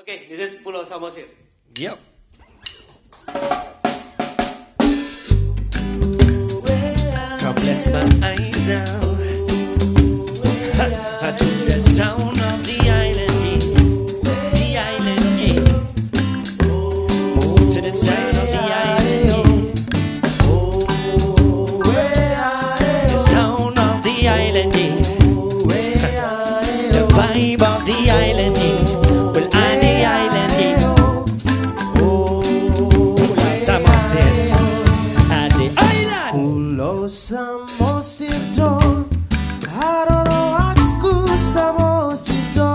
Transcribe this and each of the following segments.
Okay, this is Pulau Samosir. Yep. God bless my eyes now. to the sound of the island, the island, yeah. Move to the sound of the island, yeah. The sound of the island, yeah. The vibe Samoset at the island. Pulau Samosir do Haroro aku Samosir do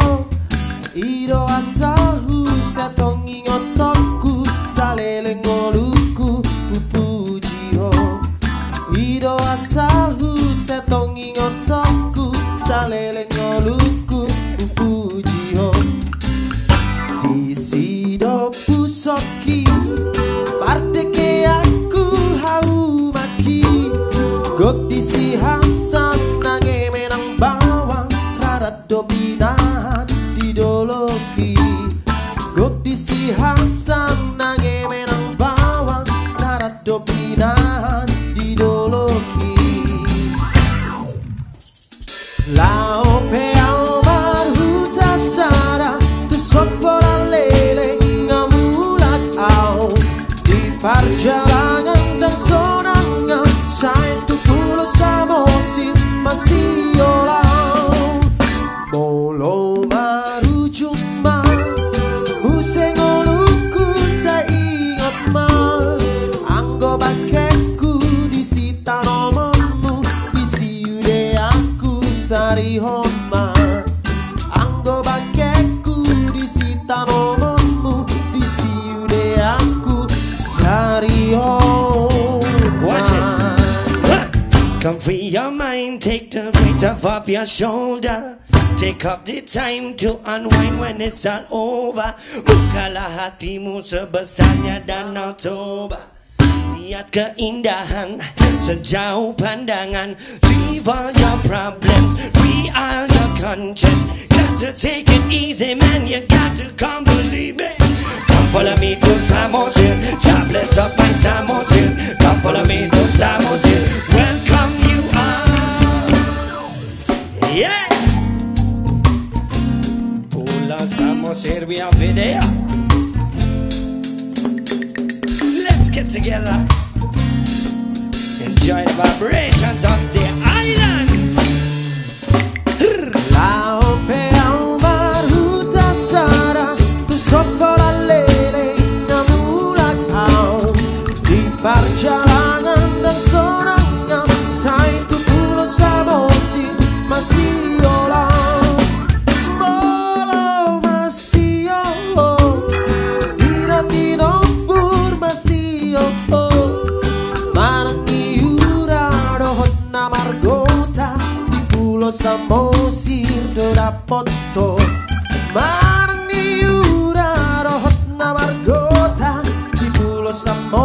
Ido asalku Satongi ngotoku Salele ngoluku Goti si Hasan nange menang bawang Rarat dominan binahan didoloki Goti si Hasan nange menang bawang Rarat dominan. Masih Come free your mind, take the weight off your shoulder. Take off the time to unwind when it's all over. Bukalah hatimu sebesarnya danau Toba. Lihat keindahan sejauh pandangan. Leave all your problems, free all your conscience. Got to take it easy, man. You got to come believe me. Come follow me to Samosir. God bless up my Samosir. Come follow me to Samosir. We are video. Let's get together. Enjoy the vibrations of the island. Tu sopra lele ngamulak au Di perjalanan Anangi ura na margota Di pulo Samosir dorapotto Marangi ura na margota Di pulo Samosir